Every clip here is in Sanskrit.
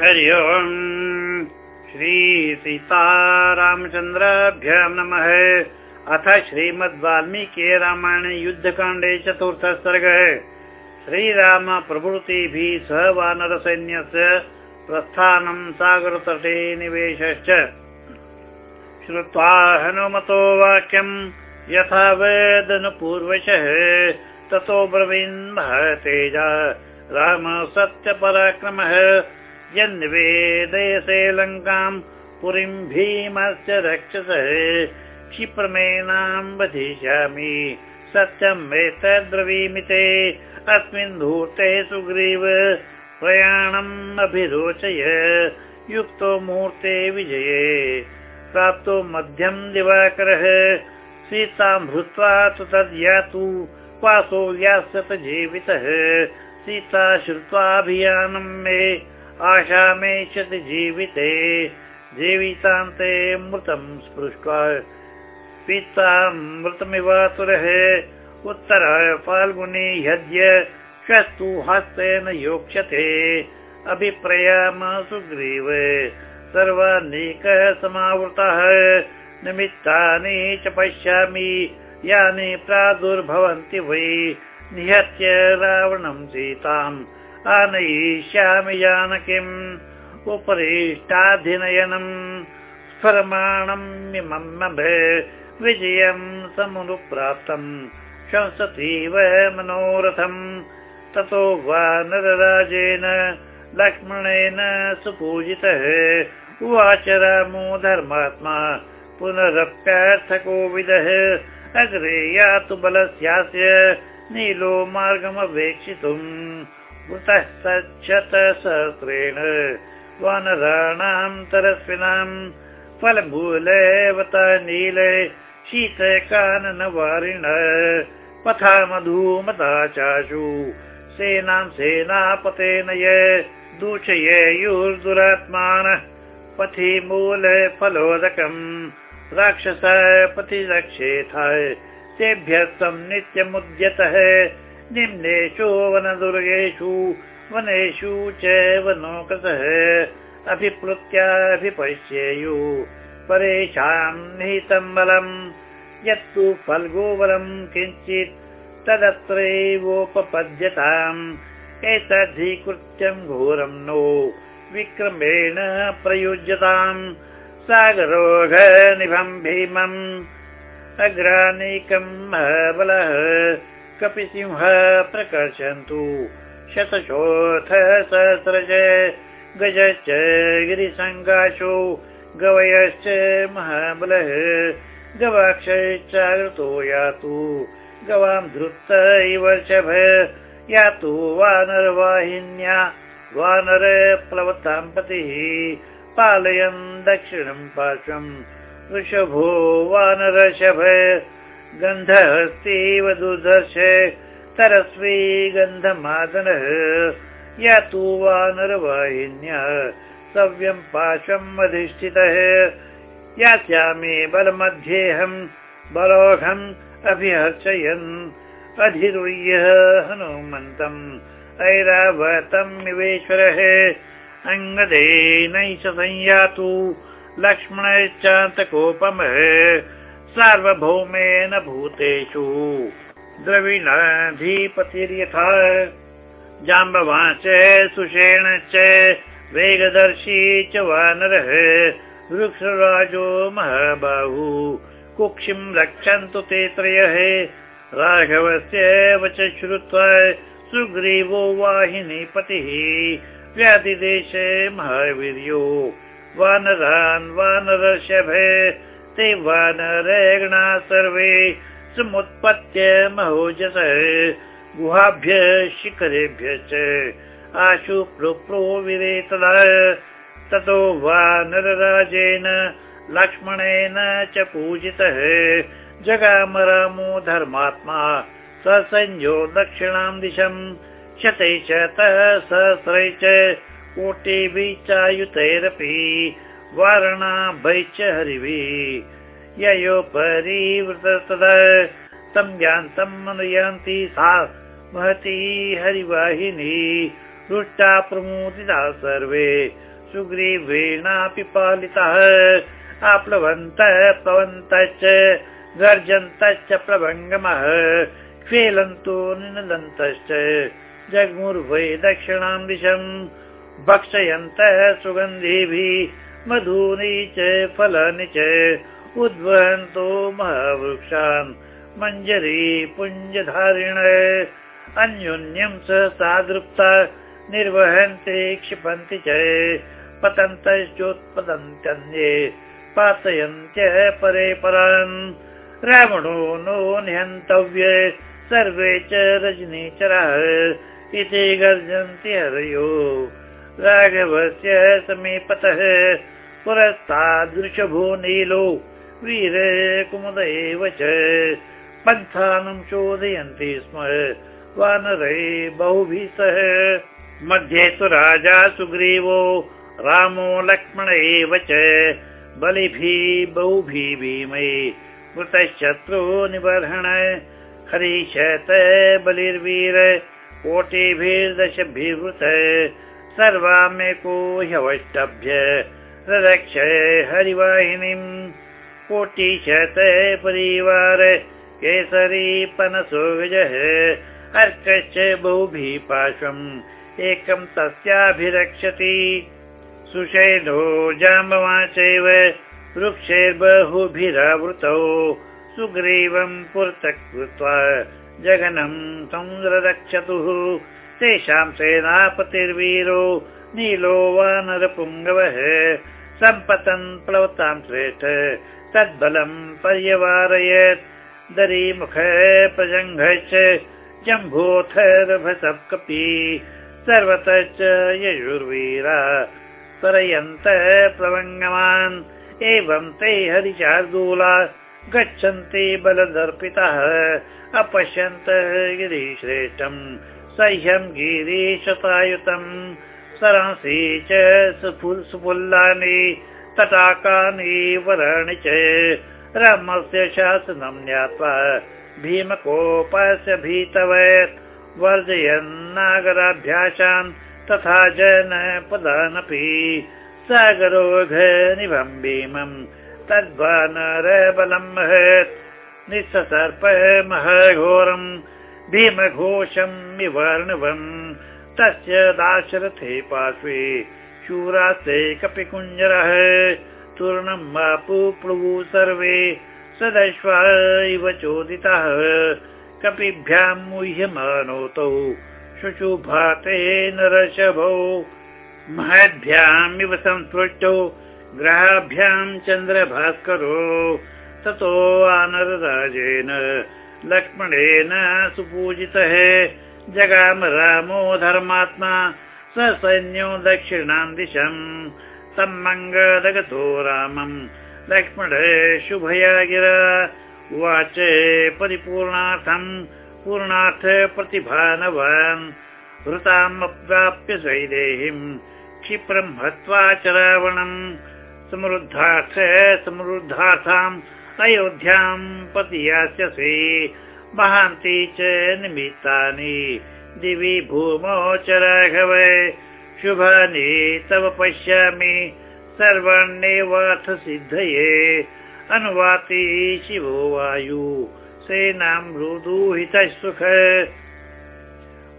हरि ओम्। श्रीसीतारामचन्द्राभ्यां नमः। अथ श्रीमद् वाल्मीकि रामायणे युद्धकाण्डे चतुर्थ सर्गः श्रीराम प्रभृतिभिः सह वानरसैन्यस्य प्रस्थानं सागरतटे निवेशश्च। श्रुत्वा हनुमतो वाक्यम् यथा वेदनपूर्वशः ततो ब्रवीन् महतेजा। राम सत्यपराक्रमः यन्निवेदयसे लङ्काम् पुरीं भीमस्य रक्षसः। क्षिप्रमेणां वधिष्यामि सत्यम् एतद्ब्रवीमिते अस्मिन् धूर्ते सुग्रीव प्रयाणम् अभिरोचय युक्तो मुहूर्ते विजये। प्राप्तो मध्यम् दिवाकरः सीतां भूत्वा तु तद्यातु वासो यास्यत जीवितः। सीता श्रुत्वाभियानं मे आशामेष्यति जीविते जीवितान्ते मृतं स्पृष्ट्वा मृतमिवातुरः उत्तराय फाल्गुनी ह्यद्य शस्तु हस्तेन योक्ष्यते अभिप्रयाम सुग्रीव। सर्वानीकः समावृतः निमित्तानि च पश्यामि यानि प्रादुर्भवन्ति वै निहत्य रावणं सीताम् आनयिष्यामि जानकीम् उपरिष्टाधिनयनम् स्फरमाणम् इमम् विजयम् समनुप्राप्तम् शंसतीव मनोरथम् ततो वा नरराजेन लक्ष्मणेन सुपूजितः उवाच रामो धर्मात्मा पुनरप्यार्थकोविदः अग्रे यातु बलस्यास्य नीलो मार्गमवेक्षितुम् मृतः सशतसहस्रेण वानराणां तरस्विनाम् फलमूलवत नीले शीतकाननवारिण पथा मधुमता चाशु। सेनां सेनापतेन य दूषयेयुर्दुरात्मानः पथि मूल फलोदकम् राक्षस पथि रक्षेथाय तेभ्यः नित्यमुद्यतः निम्नेषु वनदुर्गेषु वनेषु च वनोकसः अभिप्लुत्याभिपश्येयु परेषां निहितं बलम्। यत्तु फल्गोबलम् किञ्चित् तदत्रैवोपपद्यताम्। एतद्धीकृत्यम् घोरम् नो। विक्रमेण प्रयुज्यताम्। सागरोघनिभम् भीमम् अग्रानेकम् महाबलः कपिसिंह प्रकर्षन्तु। शतशोऽथ सहस्रज गजश्च गिरिसङ्गाशो गवयश्च महाबलः गवाक्षश्चागतो यातु। गवां धृत वर्षभ यातु वानरवाहिन्या वानर प्लवतां पतिः पालयन् दक्षिणं पार्श्वम् वृषभो वानरषभ गन्धहस्तीव दुर्धर्ष तरस्वी गन्धमादनः यातु वानरवाहिन्या सव्यं पाशम् अधिष्ठितः। यास्यामि बलमध्येऽहम् बलोघम् अभिहर्षयन् अधिरुह्य हनुमन्तम् ऐरावतम् इवेश्वरः अङ्गदेनैष संयातु लक्ष्मणश्चान्तकोपमः सार्वभौमेन भूतेषु। द्रविणाधिपतिर्यथा। जाम्बवाच सुषेणश्च वेगदर्शी च वानरः वृक्षराजो महाबाहु। कुक्षिं रक्षन्तु ते त्रयः। राघवस्य वच श्रुत्वा सुग्रीवो वाहिनीपतिः। व्याधिदेशे महावीर्यो। वानरान् वानरषभ ते वानरगणा सर्वे समुत्पत्य महोजस। गुहाभ्य शिखरेभ्यश्च आशु प्रोप्रो विरेतदा। ततो वानरराजेन लक्ष्मणेन च पूजितः। जगाम रामो धर्मात्मा ससंयो दक्षिणां दिशम् शतै शतः सहस्रै च कोटिभिः चायुतैरपि वारणाभै च हरिभिः ययोपरिवृतदा तं यान्तम् अनुयान्ति सा महती हरिवाहिनी। रुष्टा प्रमोदिता सर्वे। सुग्रीवेणापि पालितः। आप्लवन्तः प्लवन्तश्च गर्जन्तश्च प्रभङ्गमः क्वेलन्तो निनदन्तश्च जग्मुर्वै दक्षिणां दिशम् भक्षयन्तः सुगन्धिभिः मधूनि च फलानि च उद्वहन्तो महावृक्षान् मञ्जरी पुञ्जधारिण। अन्योन्यं स सादृप्ता निर्वहन्ति क्षिपन्ति च। पतन्तश्चोत्पतन्त्यन्ये पातयन्त्य परे परान्। रावणो नो निहन्तव्य सर्वे च रजनीचरः इति गर्जन्ति हरयो। राघवस्य समीपतः पुरस्तादृशभो नीलो वीर कुमुद एव च पन्थानं शोधयन्ति स्म वानरै बहुभिः सह। मध्ये तु राजा सुग्रीवो रामो लक्ष्मण एव च बलिभिः बहुभिः भीमै मृतशत्रु निबर्हण। हरिशत बलिर्वीर कोटिभिर्दशभिवृत सर्वामेको ह्यवष्टभ्य रक्ष हरिवाहिनीम् कोटिशत परिवार केसरी पनसो विजः अर्कश्च बहुभिः पार्श्वम् एकं तस्याभिरक्षति सुषैधो जाम्बवा चैव वृक्षैर्बहुभिरावृतौ सुग्रीवं पुरतः कृत्वा जगनं समुद्ररक्षतुः तेषां सेनापतिर्वीरो नीलो वानरपुङ्गवः सम्पतन् प्लवतां श्रेष्ठ। तद्बलं पर्यवारयत्। दरीमुख प्रजङ्घश्च जम्भोऽथ कपि सर्वतश्च यजुर्वीरा। तरयन्तः प्लवङ्गमान् एवं ते हरिशार्दूला। गच्छन्ति बलदर्पितः। अपश्यन्तः गिरिश्रेष्ठम् सह्यं गिरीशतायुतम्। सरांसि च सुफुल्लानि तटाकानि वराणि च। रामस्य शासनं ज्ञात्वा भीमकोपस्य भीतवत्। वर्जयन्नागराभ्यासान् तथा जनपदानपि। सागरोघ निभं भीमम् तद्वानरबलं महत् निःसर्प महघोरम् भीमघोषम् विवर्णवम् तस्य दाशरथे पार्श्वे शूरास्ते कपिकुञ्जरः तूर्णम् प्लवु सर्वे। सदश्वा इव चोदितः। कपिभ्यां मुह्यमानोतौ। शुशुभाते नरशभौ। महद्भ्यामिव संस्पृष्टौ। ग्रहाभ्यां चन्द्रभास्करो। ततो वानरराजेन लक्ष्मणेन सुपूजितः। जगाम रामो धर्मात्मा सैन्यो दक्षिणां दिशम्। सम्मङ्गदगतो रामम्। लक्ष्मण शुभया गिरा उवाच परिपूर्णार्थम्। पूर्णार्थ प्रतिभानवान्। हृतामप्राप्य स्वैदेहीम् क्षिप्रं हत्वा च रावणम् समृद्धार्थ समृद्धार्थाम् अयोध्यां पति यास्यसि महान्ति च निमित्तानि। दिवि भूमौ च राघव शुभानि तव पश्यामि। सर्वाण्येवाथ सिद्धये। अनुवाति शिवो वायु। सेनां मृदुहितः सुख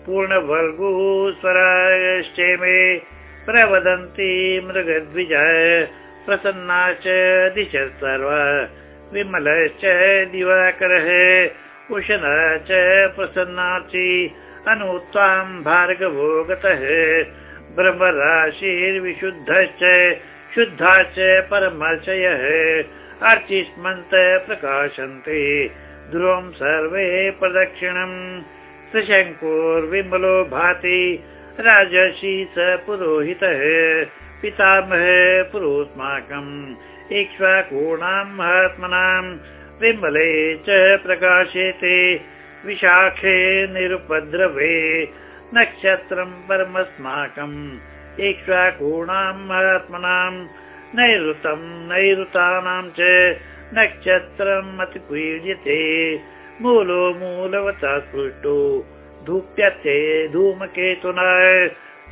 पूर्णवर्गु स्वराश्चे मे प्रवदन्ति मृगद्विज। प्रसन्ना च दिश सर्वा विमलश्च दिवाकरः उशना च प्रसन्नाचि अनुत्वां भार्गवो गतः ब्रह्मराशिर्विशुद्धश्च शुद्धा च परमर्शयः अर्चिस्मन्त प्रकाशन्ते। ध्रुवं सर्वे प्रदक्षिणम् सशङ्कोर्विमलो भाति राजर्षि स पुरोहितः पितामह पुरोस्माकम् इक्ष्वाकूणां महात्मनां विमले च प्रकाशेते विशाखे निरुपद्रवे नक्षत्रं परमस्माकम् इक्ष्वाकूणां महात्मनां नैऋतं नैऋतानां च नक्षत्रम् अतिपूज्यते। मूलो मूलवता स्पृष्टो धूप्यते धूमकेतुना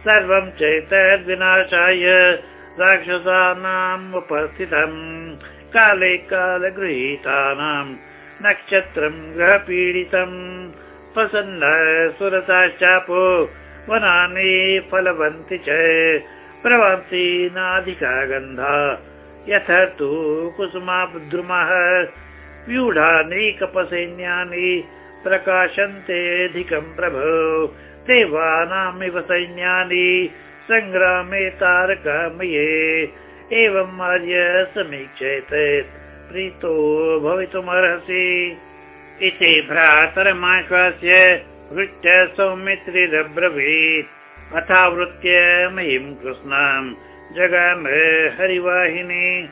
सर्वं चैतद्विनाशाय राक्षसानाम् उपस्थितम्। काले कालगृहीतानां नक्षत्रं ग्रहपीडितम् प्रसन्न सुरताश्चापो वनानि फलवन्ति च। प्रवन्ति नाधिका गन्धा यथ तु कुसुमाद्रुमः व्यूढानीकपसैन्यानि प्रकाशन्तेऽधिकम् प्रभो। देवानामिव सैन्यानि सङ्ग्रामे तारकामये। एवम् आर्य समीक्षेत प्रीतो भवितुमर्हसि। इति भ्रातरमाश्वास्य वृत्य सौमित्रिरब्रवीत्। अथावृत्य मयीं कृष्णाम् जगाम हरिवाहिनी।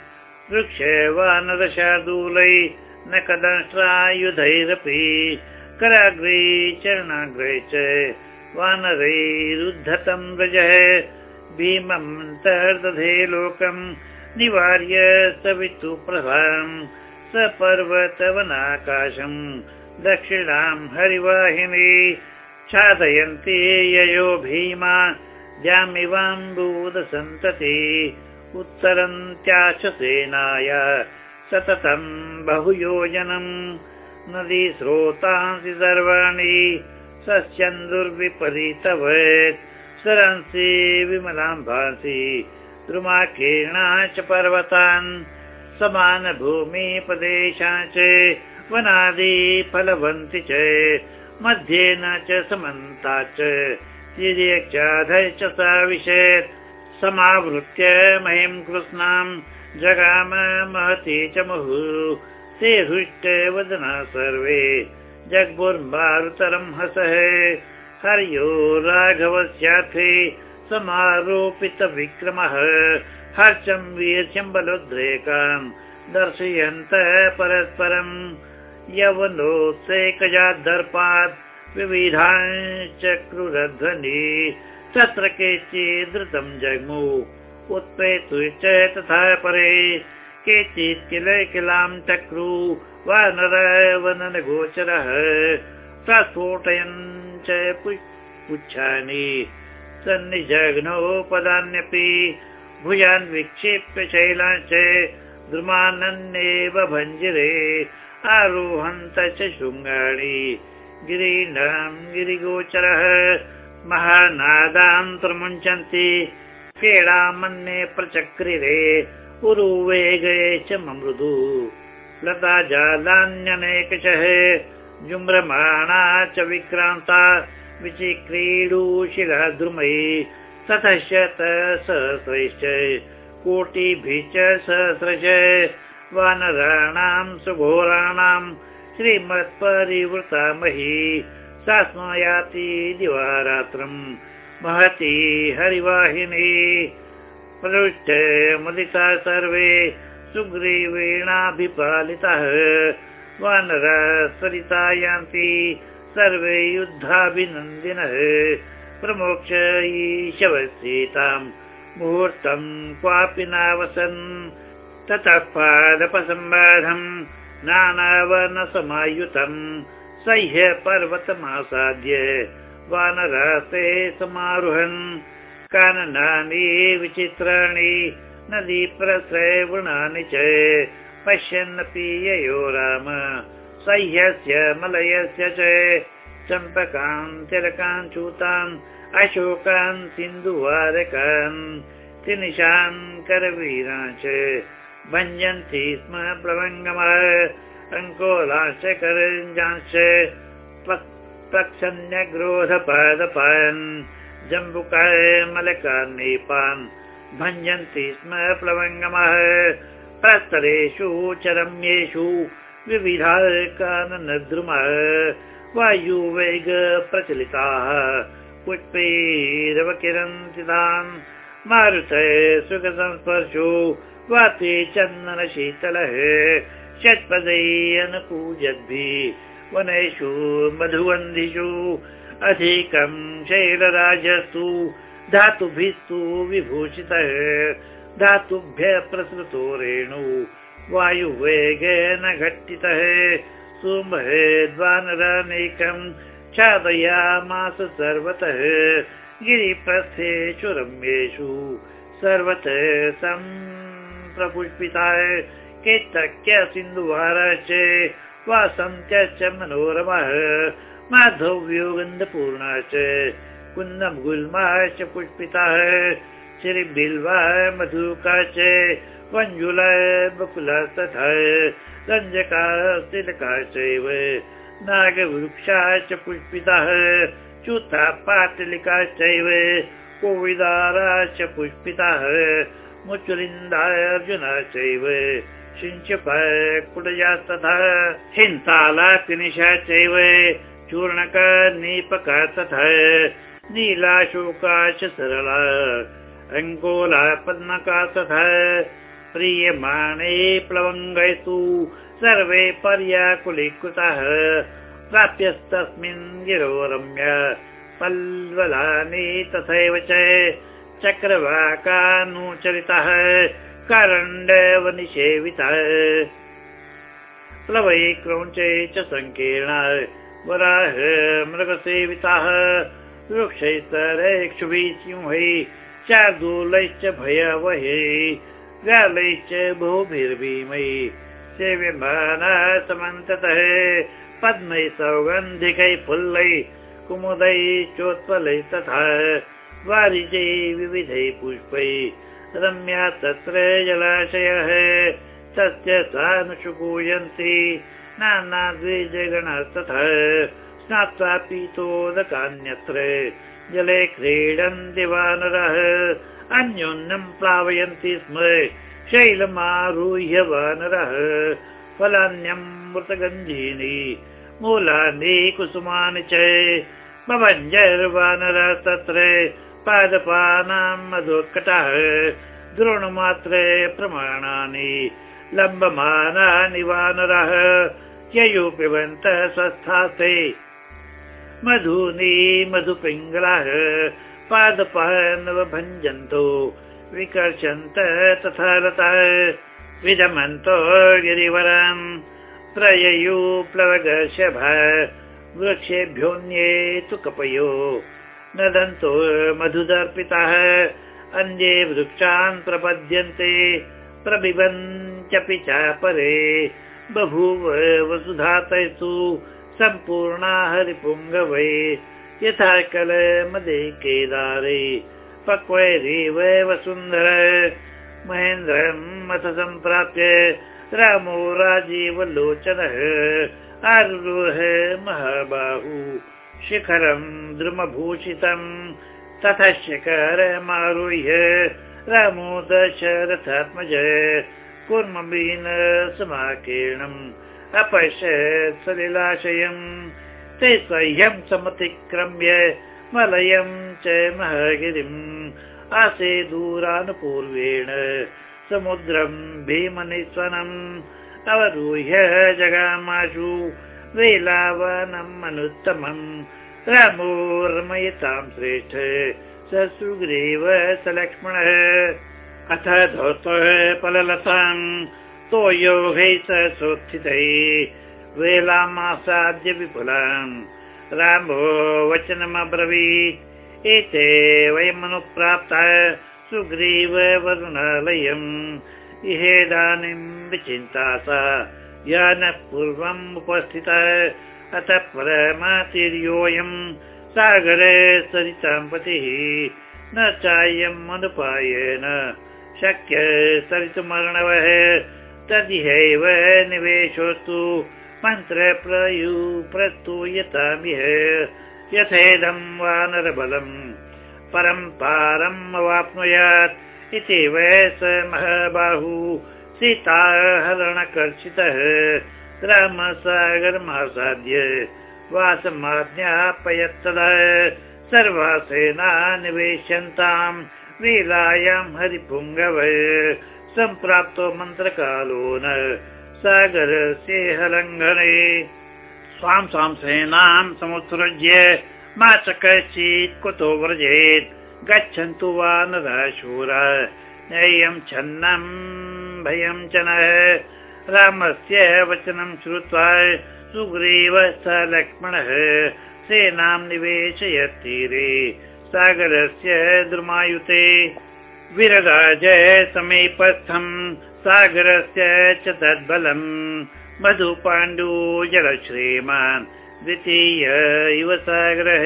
वृक्षे वानरशार्दूलै न कदंष्ट्रायुधैरपि कराग्रे चरणाग्रे च वानरैरुद्धतं व्रजः। भीमन्तर्दधे लोकम् निवार्य सवितु प्रभाम् स पर्वतवनाकाशम् दक्षिणां हरिवाहिनी छादयन्ति ययो भीमा। जामिवाम्बूदसन्तति उत्तरन्त्याश सेनाय सततं बहुयोजनम् नदी स्रोतांसि सर्वाणि सस्यन् दुर्विपरीतवत् सरंसि विमलाम्भासि द्रुमाकीर्णा च पर्वतान् समानभूमिप्रदेशा च वनादि फलवन्ति च। मध्ये न च समन्ता च। सा विशेत्। समावृत्य महीं कृष्णां जगाम महति च मुहुः। ते हृष्ट वदना सर्वे जग्मुर्मारुतरं हसः हर्यो राघवस्याथे समारोपित विक्रमः हर्षं वीर्यं बलोद्रेकान् दर्शयन्तः परस्परम् यवनोत्सेकजादर्पात् विविधाश्चक्रुरध्वनि तत्र केचिद्धृतं जग्मु उत्पेतु च तथा परे। केचित् किल किलां चक्रु वानर गोचरः। प्रस्फोटयन् च पुच्छानि सन्निजघ्नौ पदान्यपि भुजान् विक्षिप्य शैलाश्च द्रुमानन्येव भञ्जिरे। आरोहन्त च शृङ्गाणि। गिरीणां गिरिगोचरः। महानादान्तर्मुञ्चन्ति। क्रीडामन्ये प्रचक्रिरे। उरुवेगे च ममृदु लता जालान्यनेकशः जुम्रमाणा च विक्रान्ता विचिक्रीडुशिला द्रुमयि ततः सहस्रैश्च। कोटिभिः च सहस्रश वानराणां सुघोराणां श्रीमत्परिवृता मही सा स्मयाति दिवारात्रम् महती हरिवाहिनी। प्रविष्ट मुदिता सर्वे सुग्रीवेणाभिपालितः। वानर सरिता यान्ति सर्वे युद्धाभिनन्दिनः। प्रमोक्ष ईशवसीताम् मुहूर्तं क्वापि नावसन्। ततः पादपसम्बाधम् नानावर्णसमायुतम् सह्य पर्वतमासाद्य वानरास्ते समारुहन्। काननानि विचित्राणि नदी प्रश्रवणानि च पश्यन्नपि ययो राम सह्यस्य मलयस्य च चम्पकान् तिलकान् चूतान् अशोकान् सिन्धुवारकान् त्रिनिशान् च भञ्जन्ति स्म प्लवङ्गमः अङ्कोलाश्च करञ्जांश्च पक्षन्यग्रोधपादपान् जम्बुकाय मलकान्नीपान् भञ्जन्ति स्म प्लवङ्गमः। प्रस्तरेषु च रम्येषु विविधाकाननद्रुमः। वायुवेग प्रचलिताः। पुष्पैरवकिरन्ति तान् मारुतय सुखसंस्पर्शो वाते चन्दनशीतलः। षट्पदै अनुपूजद्भिः वनेषु मधुवन्धिषु। अधिकं शैलराजस्तु धातुभिस्तु विभूषितः। धातुभ्यः प्रसृतो रेणु वायुवेगेन घट्टितः सुमहेद्वानरानेकम् छादयामास सर्वतः। गिरिप्रस्थेषु रम्येषु सर्वत सम्प्रपुष्पिताः। केतक्य सिन्धुवारश्च वासन्त्यश्च मनोरमः। माधव्यो गन्धपूर्णाश्च कुन्दमुगुल्माश्च पुष्पिताः श्रीबिल्वा मधुका च मञ्जुला बकुला तथा रञ्जका तिलकाश्चैव नागवृक्षा च पुष्पिताः च्युता पाटलिकाश्चैव कोविदाराश्च पुष्पिताः मुचुलिन्दा अर्जुनाश्चैव सिञ्चकुटजास्तथा हिन्ताला किनिशा चैव चूर्णका नीपका तथा नीलाशोका च सरला अङ्गोला पद्मका तथा प्रीयमाणे प्लवङ्गैस्तु सर्वे पर्याकुलीकृताः प्राप्यस्तस्मिन् गिरो रम्य पल्वलानि तथैव च चक्रवाकानुचरितः करण्डवनिषेवितः प्लवै क्रौञ्चे च सङ्कीर्ण वराह मृगसेविताः वृक्षैस्तरैक्षुभिः सिंहै शार्दूलैश्च भयावहे व्यालैश्च बहुभिर्भीमै सेव्यमाना समन्ततः पद्मै सौगन्धिकै फुल्लै कुमुदै चोत्पलै तथा वारिजै विविधै पुष्पै। रम्या तत्र जलाशयः तस्य सानुषुकूयन्ति नानाद्विजगणस्तथा स्नात्वा पीतोदकान्यत्र जले क्रीडन्ति वानरः अन्योन्यं प्लावयन्ति स्म। शैलमारुह्य वानरः। फलान्यं मृतगन्धीनि मूलानि कुसुमानि च। भवञ्जर्वानरः तत्र। पादपानां मधुकटः। द्रोणमात्रे प्रमाणानि। लम्बमानानि वानरः। ययु पिबन्तः स्वस्थास्ते मधुनी मधुपिङ्गलाः पादपः नवभञ्जन्तो विकर्षन्त तथा रतः विदमन्तो गिरिवरम् प्रययु प्लवगर्षभ वृक्षेभ्योऽन्ये तु कपयो नदन्तो मधुदर्पितः अन्ये वृक्षान् प्रपद्यन्ते प्रबिबन्त्यपि च परे बभूव वसुधातयतु सम्पूर्णा हरिपुङ्गवै यथा कल मदे केदारे पक्वैरीव वसुन्धर महेन्द्रम् अथ सम्प्राप्य रामो राजीवलोचनः आरुरोह महाबाहु शिखरम् द्रुमभूषितम् ततः शिखरमारुह्य रामो दशरथात्मज कुर्ममीन समाकीर्णम् अपश्यत् सलिलाशयम् ते सह्यं समतिक्रम्य मलयम् च महगिरिम्। आसे दूरानुपूर्वेण समुद्रम् भीमनिस्वनम्। अवरूह्य जगामाशु वेलावनम् अनुत्तमम्। रामोर्मयतां श्रेष्ठ स सुग्रीव स लक्ष्मणः अथ धौतः फललताम् तोयोगै स सोत्थितै वेलामासाद्य विपुलाम्। रामो वचनमब्रवीत्। एते वयमनुप्राप्तः सुग्रीव वरुणालयम्। इहेदानीं विचिन्ता सा यानः पूर्वम् उपस्थितः। अथ परमातिर्योऽयम्। सागरे सरितां पतिः। न चायम् अनुपायेन। शक्य सरितुमर्णवः तदिहैव निवेशोऽस्तु मन्त्र प्रयु प्रस्तूयतामिह यथेदम् वानरबलम् परम् पारम् अवाप्नुयात् इति वै स महाबाहु सीताहरणकर्षितः रामसागरमासाद्य वासमाज्ञापयत्तदा सर्वा सेना निवेश्यन्ताम् लीलायां हरिपुङ्गव सम्प्राप्तो मन्त्रकालो न सागरस्य हलङ्घने स्वां स्वां सेनां समुत्सृज्य मा च कश्चित् कुतो व्रजेत्। गच्छन्तु वा शूर नय्यं छन्नं भयं च न रामस्य वचनं श्रुत्वा सुग्रीव स लक्ष्मणः सेनां निवेशयत् तीरे। सागरस्य द्रुमायुते विरराज समीपस्थम् सागरस्य च तद्बलम् मधुपाण्डु जलश्रीमान् द्वितीय इव सागरः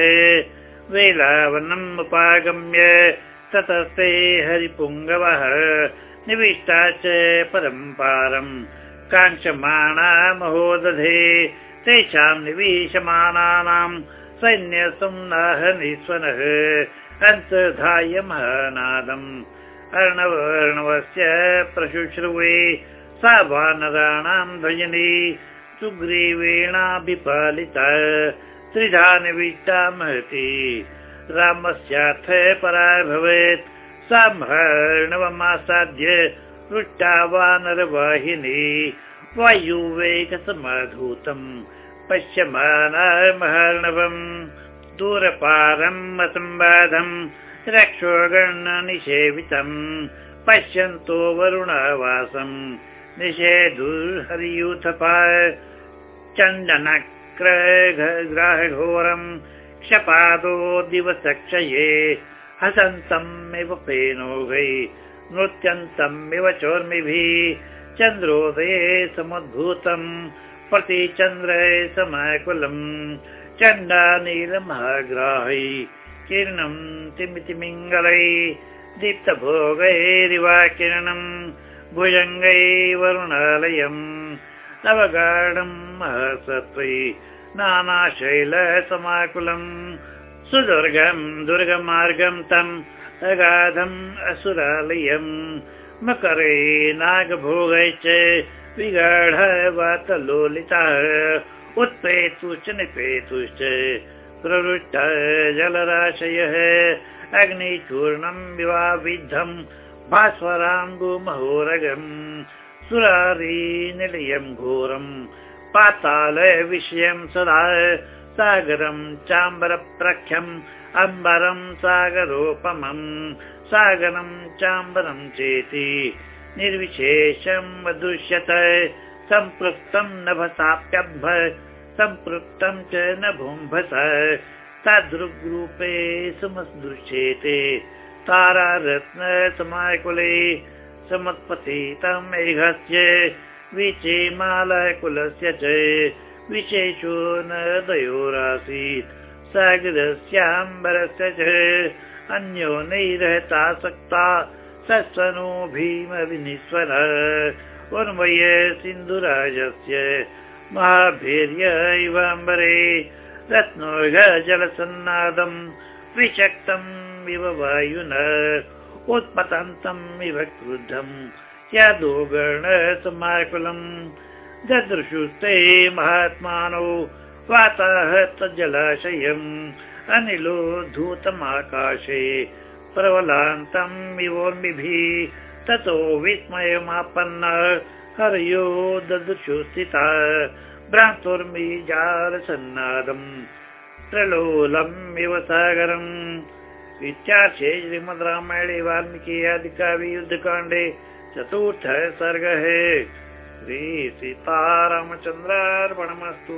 वेलावनम् उपागम्य ततस्ते हरिपुङ्गवः निविष्टा च परम्पारम् काङ्क्षमाणा महोदधे तेषां निवेशमानानाम् सैन्यसंनाहनीश्वरः अन्तर्धाय महानादम् अर्णवर्णवस्य प्रशुश्रुवे सा वानराणाम् भजनी सुग्रीवेणाभिपालिता त्रिधा निविष्टा महती रामस्यार्थ परा भवेत् साम्भर्णवमासाद्य पृष्टा वानरवाहिनी वायुवेगसमाधूतम् पश्यमानमहर्णवम् दूरपारम् असम्बाधम् रक्षोगणनिषेवितम् पश्यन्तो वरुणावासम् निषेधुर्हरियूथपा चण्डनग्राहघोरम् क्षपादो दिवसक्षये हसन्तमिव फेनोघै नृत्यन्तमिव चोर्मिभिः चन्द्रोदये समुद्भूतम् प्रतिचन्द्रे समाकुलम् चण्डानीलमहाग्राहै किरणम् तिमितिमिङ्गलै दीप्तभोगैरिवा किरणम् भुजङ्गै वरुणालयम् नवगाढम् महसत्त्वै नानाशैलसमाकुलम् सुदुर्गम् दुर्गमार्गम् तम् अगाधम् असुरालयम् मकरे नागभोगै च विगाढ वातलोलितः उत्पेतुश्च निपेतुश्च प्रवृष्ट जलराशयः अग्निचूर्णम् विवाविद्धम् भास्वराम्बुमहोरगम् सुरारीनिलयम् घोरम् पाताल विषयम् सदा सागरम् चाम्बरप्रख्यम् अम्बरम् सागरोपमम् सागरम् चाम्बरम् चेति निर्विशेषम् अदृश्यत सम्पृक्तम् नभसाप्यम्भ सम्पृक्तम् च नभुम्भस तदृग्रूपे समदृश्येते तारारत्नसमाकुले समुत्पतितम् मेघस्य विचेमालकुलस्य च विशेषो न दयोरासीत्। सागरस्याम्बरस्य च अन्यो नैरहतासक्ता सस्वनो भीमविनिस्वर। उन्मय सिन्धुराजस्य महाभीर्य इवाम्बरे रत्नोघ जलसन्नादम् विशक्तम् इव वायुन उत्पतन्तम् इव क्रुद्धम् यादो ददृशुस्ते महात्मानो वाताहत जलाशयम् अनिलो धूतमाकाशे प्रबलान्तम् इवोर्मिभिः ततो विस्मयमापन्न हरयो ददृशु स्थिता भ्रान्तुर्मिजालसन्नादम् प्रलोलम् इव सागरम्। इत्यार्थे श्रीमद् रामायणे वाल्मीकि आदिकाव्ययुद्धकाण्डे चतुर्थः सर्गः। श्रीसीतारामचन्द्रार्पणमस्तु